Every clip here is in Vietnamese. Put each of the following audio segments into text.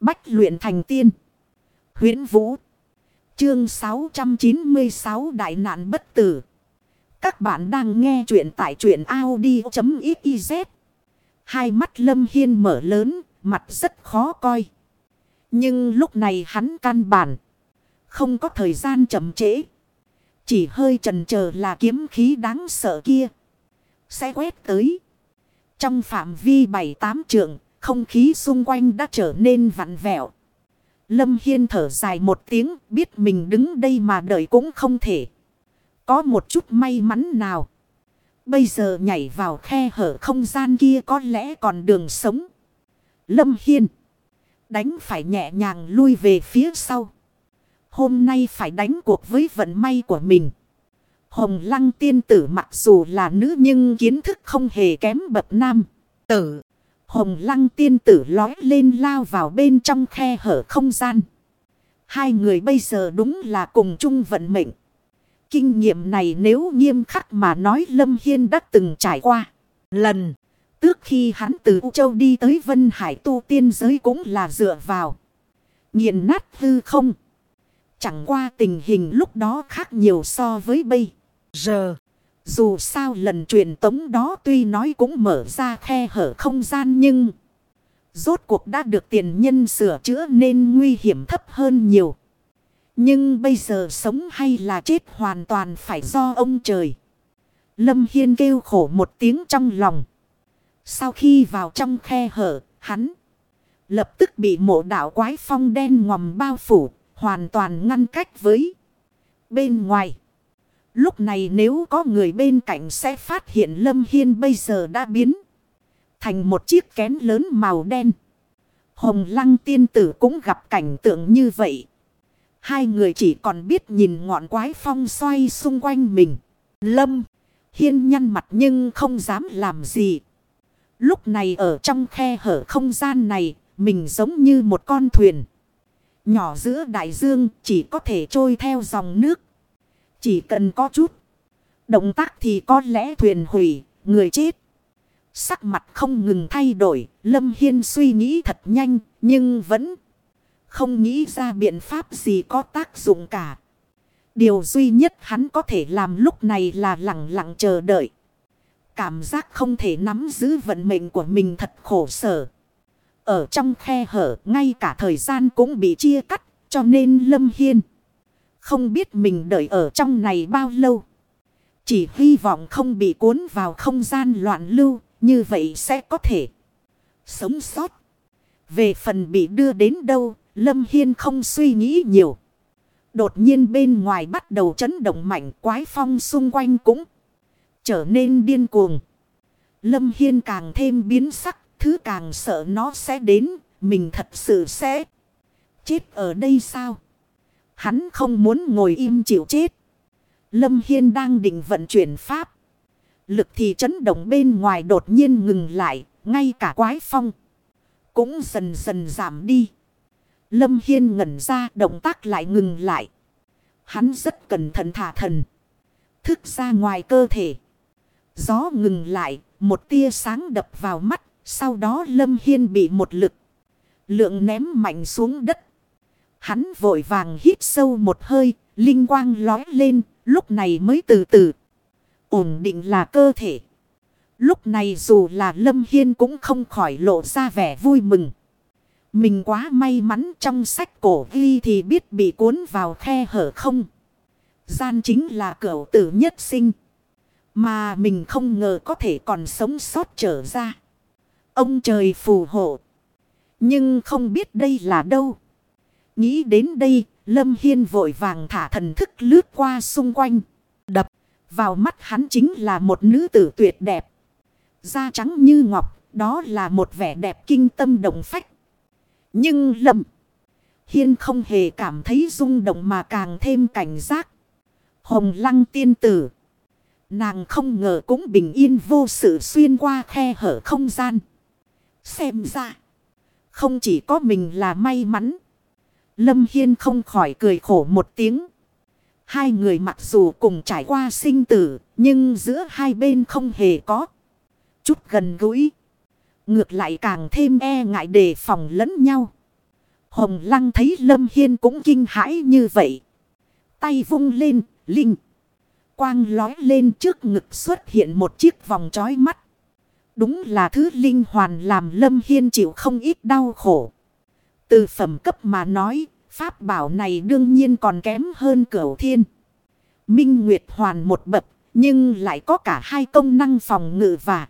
Bách luyện thành tiên. huyễn Vũ. Chương 696 Đại nạn bất tử. Các bạn đang nghe truyện tại truyện Audi.xyz. Hai mắt Lâm Hiên mở lớn, mặt rất khó coi. Nhưng lúc này hắn căn bản. Không có thời gian chậm trễ. Chỉ hơi trần chờ là kiếm khí đáng sợ kia. Sẽ quét tới. Trong phạm vi bảy tám trượng, không khí xung quanh đã trở nên vặn vẹo. Lâm Hiên thở dài một tiếng, biết mình đứng đây mà đợi cũng không thể. Có một chút may mắn nào. Bây giờ nhảy vào khe hở không gian kia có lẽ còn đường sống. Lâm Hiên. Đánh phải nhẹ nhàng lui về phía sau. Hôm nay phải đánh cuộc với vận may của mình. Hồng lăng tiên tử mặc dù là nữ nhưng kiến thức không hề kém bậc nam. Tử. Hồng lăng tiên tử lói lên lao vào bên trong khe hở không gian. Hai người bây giờ đúng là cùng chung vận mệnh. Kinh nghiệm này nếu nghiêm khắc mà nói Lâm Hiên đã từng trải qua. Lần. Tước khi hắn từ U Châu đi tới Vân Hải tu tiên giới cũng là dựa vào. Nghiền nát hư không. Chẳng qua tình hình lúc đó khác nhiều so với bây giờ. Dù sao lần truyền tống đó tuy nói cũng mở ra khe hở không gian nhưng... Rốt cuộc đã được tiền nhân sửa chữa nên nguy hiểm thấp hơn nhiều. Nhưng bây giờ sống hay là chết hoàn toàn phải do ông trời. Lâm Hiên kêu khổ một tiếng trong lòng. Sau khi vào trong khe hở, hắn lập tức bị mộ đạo quái phong đen ngòm bao phủ, hoàn toàn ngăn cách với bên ngoài. Lúc này nếu có người bên cạnh sẽ phát hiện Lâm Hiên bây giờ đã biến thành một chiếc kén lớn màu đen. Hồng lăng tiên tử cũng gặp cảnh tượng như vậy. Hai người chỉ còn biết nhìn ngọn quái phong xoay xung quanh mình. Lâm, Hiên nhăn mặt nhưng không dám làm gì. Lúc này ở trong khe hở không gian này, mình giống như một con thuyền. Nhỏ giữa đại dương chỉ có thể trôi theo dòng nước. Chỉ cần có chút. Động tác thì có lẽ thuyền hủy, người chết. Sắc mặt không ngừng thay đổi, Lâm Hiên suy nghĩ thật nhanh, nhưng vẫn không nghĩ ra biện pháp gì có tác dụng cả. Điều duy nhất hắn có thể làm lúc này là lặng lặng chờ đợi. Cảm giác không thể nắm giữ vận mệnh của mình thật khổ sở. Ở trong khe hở, ngay cả thời gian cũng bị chia cắt, cho nên Lâm Hiên không biết mình đợi ở trong này bao lâu. Chỉ hy vọng không bị cuốn vào không gian loạn lưu, như vậy sẽ có thể sống sót. Về phần bị đưa đến đâu, Lâm Hiên không suy nghĩ nhiều. Đột nhiên bên ngoài bắt đầu chấn động mạnh quái phong xung quanh cũng trở nên điên cuồng. Lâm Hiên càng thêm biến sắc, thứ càng sợ nó sẽ đến, mình thật sự sẽ chết ở đây sao? Hắn không muốn ngồi im chịu chết. Lâm Hiên đang định vận chuyển pháp. Lực thì chấn động bên ngoài đột nhiên ngừng lại, ngay cả quái phong. Cũng dần dần giảm đi. Lâm Hiên ngẩn ra động tác lại ngừng lại. Hắn rất cẩn thận thả thần. Thức ra ngoài cơ thể. Gió ngừng lại, một tia sáng đập vào mắt. Sau đó Lâm Hiên bị một lực. Lượng ném mạnh xuống đất. Hắn vội vàng hít sâu một hơi, linh quang lói lên, lúc này mới từ từ. Ổn định là cơ thể. Lúc này dù là Lâm Hiên cũng không khỏi lộ ra vẻ vui mừng. Mình quá may mắn trong sách cổ ghi thì biết bị cuốn vào khe hở không. Gian chính là cửu tử nhất sinh. Mà mình không ngờ có thể còn sống sót trở ra. Ông trời phù hộ. Nhưng không biết đây là đâu. Nghĩ đến đây, Lâm Hiên vội vàng thả thần thức lướt qua xung quanh. Đập, vào mắt hắn chính là một nữ tử tuyệt đẹp. Da trắng như ngọc, đó là một vẻ đẹp kinh tâm động phách. Nhưng Lâm Hiên không hề cảm thấy rung động mà càng thêm cảnh giác. Hồng lăng tiên tử. Nàng không ngờ cũng bình yên vô sự xuyên qua khe hở không gian. Xem ra. Không chỉ có mình là may mắn. Lâm Hiên không khỏi cười khổ một tiếng. Hai người mặc dù cùng trải qua sinh tử, nhưng giữa hai bên không hề có chút gần gũi. Ngược lại càng thêm e ngại đề phòng lẫn nhau. Hồng Lăng thấy Lâm Hiên cũng kinh hãi như vậy. Tay vung lên, linh. Quang lói lên trước ngực xuất hiện một chiếc vòng trói mắt. Đúng là thứ linh hoàn làm Lâm Hiên chịu không ít đau khổ. Từ phẩm cấp mà nói, pháp bảo này đương nhiên còn kém hơn cửu thiên. Minh Nguyệt hoàn một bậc, nhưng lại có cả hai công năng phòng ngự và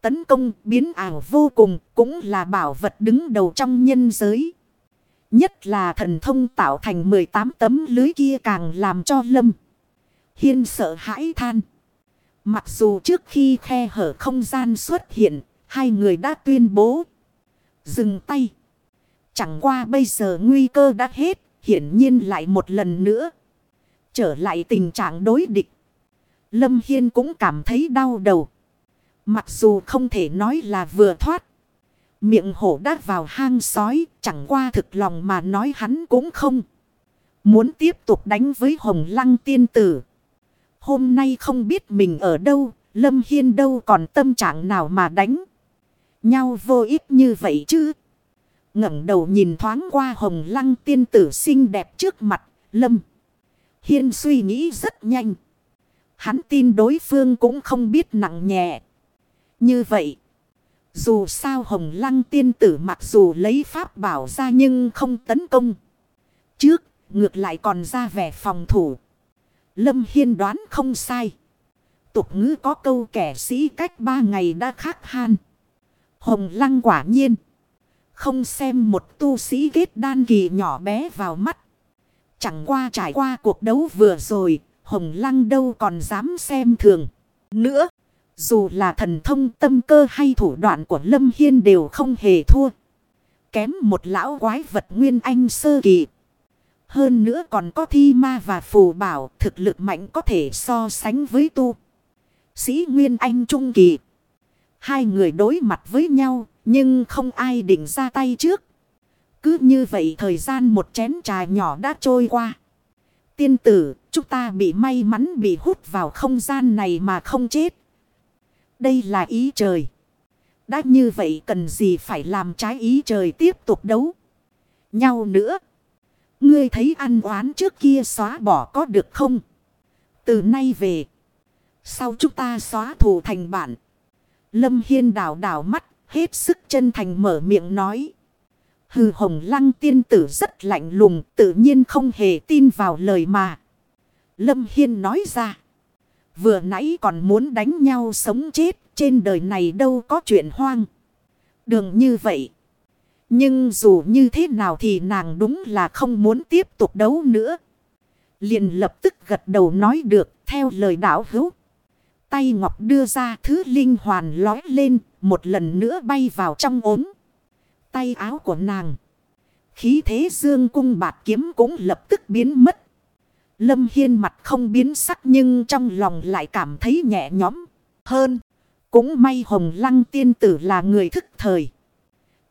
tấn công biến ảo vô cùng, cũng là bảo vật đứng đầu trong nhân giới. Nhất là thần thông tạo thành 18 tấm lưới kia càng làm cho Lâm Hiên sợ hãi than. Mặc dù trước khi khe hở không gian xuất hiện, hai người đã tuyên bố dừng tay. Chẳng qua bây giờ nguy cơ đã hết, hiển nhiên lại một lần nữa. Trở lại tình trạng đối địch. Lâm Hiên cũng cảm thấy đau đầu. Mặc dù không thể nói là vừa thoát. Miệng hổ đã vào hang sói, chẳng qua thực lòng mà nói hắn cũng không. Muốn tiếp tục đánh với hồng lăng tiên tử. Hôm nay không biết mình ở đâu, Lâm Hiên đâu còn tâm trạng nào mà đánh. Nhau vô ích như vậy chứ ngẩng đầu nhìn thoáng qua hồng lăng tiên tử xinh đẹp trước mặt, Lâm. Hiên suy nghĩ rất nhanh. Hắn tin đối phương cũng không biết nặng nhẹ. Như vậy. Dù sao hồng lăng tiên tử mặc dù lấy pháp bảo ra nhưng không tấn công. Trước ngược lại còn ra vẻ phòng thủ. Lâm Hiên đoán không sai. Tục ngữ có câu kẻ sĩ cách ba ngày đã khắc han. Hồng lăng quả nhiên. Không xem một tu sĩ kết đan kỳ nhỏ bé vào mắt. Chẳng qua trải qua cuộc đấu vừa rồi. Hồng lăng đâu còn dám xem thường. Nữa. Dù là thần thông tâm cơ hay thủ đoạn của Lâm Hiên đều không hề thua. Kém một lão quái vật nguyên anh sơ kỳ. Hơn nữa còn có thi ma và phù bảo, thực lực mạnh có thể so sánh với tu. Sĩ Nguyên Anh Trung Kỳ. Hai người đối mặt với nhau nhưng không ai định ra tay trước. Cứ như vậy thời gian một chén trà nhỏ đã trôi qua. Tiên tử, chúng ta bị may mắn bị hút vào không gian này mà không chết. Đây là ý trời. Đã như vậy cần gì phải làm trái ý trời tiếp tục đấu nhau nữa. Ngươi thấy ăn oán trước kia xóa bỏ có được không? Từ nay về. Sau chúng ta xóa thù thành bạn Lâm Hiên đảo đảo mắt. Hết sức chân thành mở miệng nói. Hừ hồng lăng tiên tử rất lạnh lùng. Tự nhiên không hề tin vào lời mà. Lâm Hiên nói ra. Vừa nãy còn muốn đánh nhau sống chết. Trên đời này đâu có chuyện hoang. Đường như vậy. Nhưng dù như thế nào thì nàng đúng là không muốn tiếp tục đấu nữa. liền lập tức gật đầu nói được, theo lời đảo hữu. Tay ngọc đưa ra thứ linh hoàn lói lên, một lần nữa bay vào trong ốm. Tay áo của nàng. Khí thế dương cung bạc kiếm cũng lập tức biến mất. Lâm Hiên mặt không biến sắc nhưng trong lòng lại cảm thấy nhẹ nhõm hơn. Cũng may hồng lăng tiên tử là người thức thời.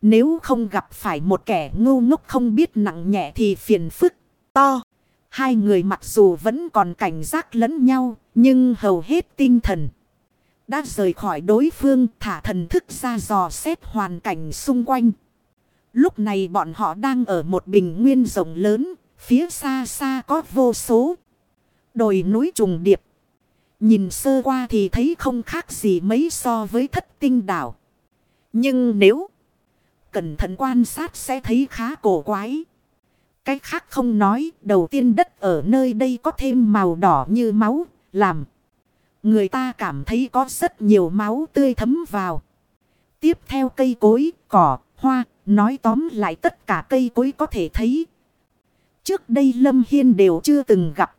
Nếu không gặp phải một kẻ ngu ngốc không biết nặng nhẹ thì phiền phức to. Hai người mặc dù vẫn còn cảnh giác lẫn nhau, nhưng hầu hết tinh thần. Đã rời khỏi đối phương thả thần thức ra dò xét hoàn cảnh xung quanh. Lúc này bọn họ đang ở một bình nguyên rộng lớn, phía xa xa có vô số. Đồi núi trùng điệp. Nhìn sơ qua thì thấy không khác gì mấy so với thất tinh đảo. Nhưng nếu cẩn thận quan sát sẽ thấy khá cổ quái. Cách khác không nói, đầu tiên đất ở nơi đây có thêm màu đỏ như máu, làm. Người ta cảm thấy có rất nhiều máu tươi thấm vào. Tiếp theo cây cối, cỏ, hoa, nói tóm lại tất cả cây cối có thể thấy. Trước đây Lâm Hiên đều chưa từng gặp.